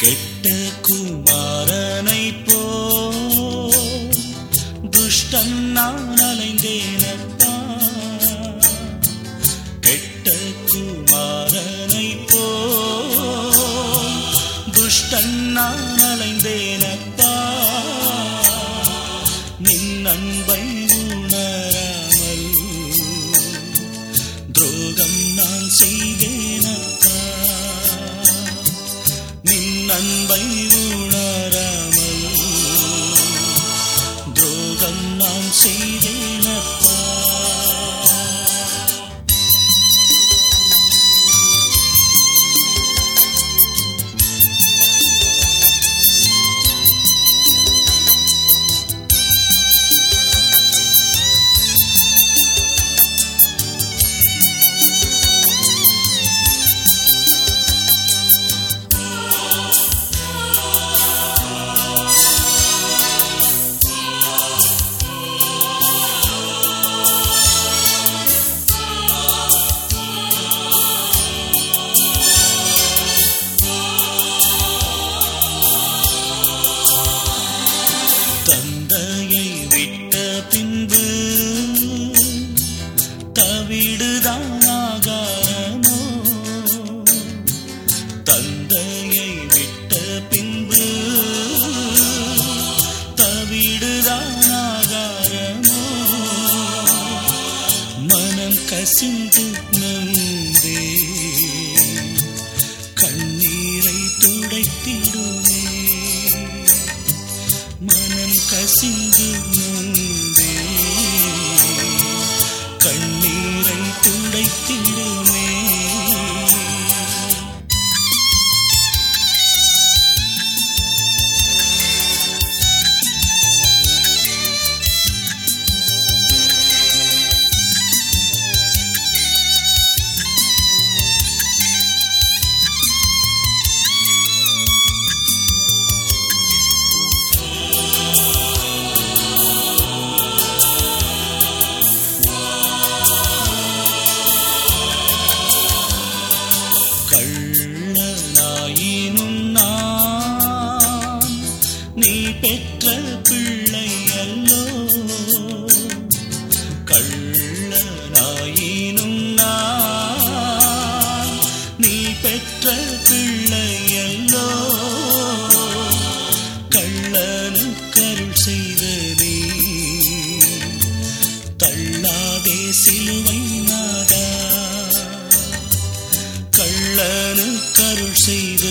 கெட்ட குமாரனை போ துஷ்டன் நான் அலைந்தேனப்பா கெட்ட குமாரனை போ துஷ்டன் நான் அலைந்தேனப்பா. நின் அன்பை உணராமல் துரோகம் நான் செய்தேன் அன்பை தந்தையை விட்ட பின்பு தவிடுதான் ஆகாரமோ தந்தையை விட்ட பின்பு தவிடுதான் ஆகாரமோ மனம் கசிந்து மனம் கசிந்து நொந்தே நீ பெற்ற பிள்ளை அல்லோ கள்ளனாயினும் நான் நீ பெற்ற பிள்ளை அல்லோ கள்ளனு கருள் செய்த நீ தள்ளாதே சிலுவை நாதா. கள்ளனு கருள் செய்த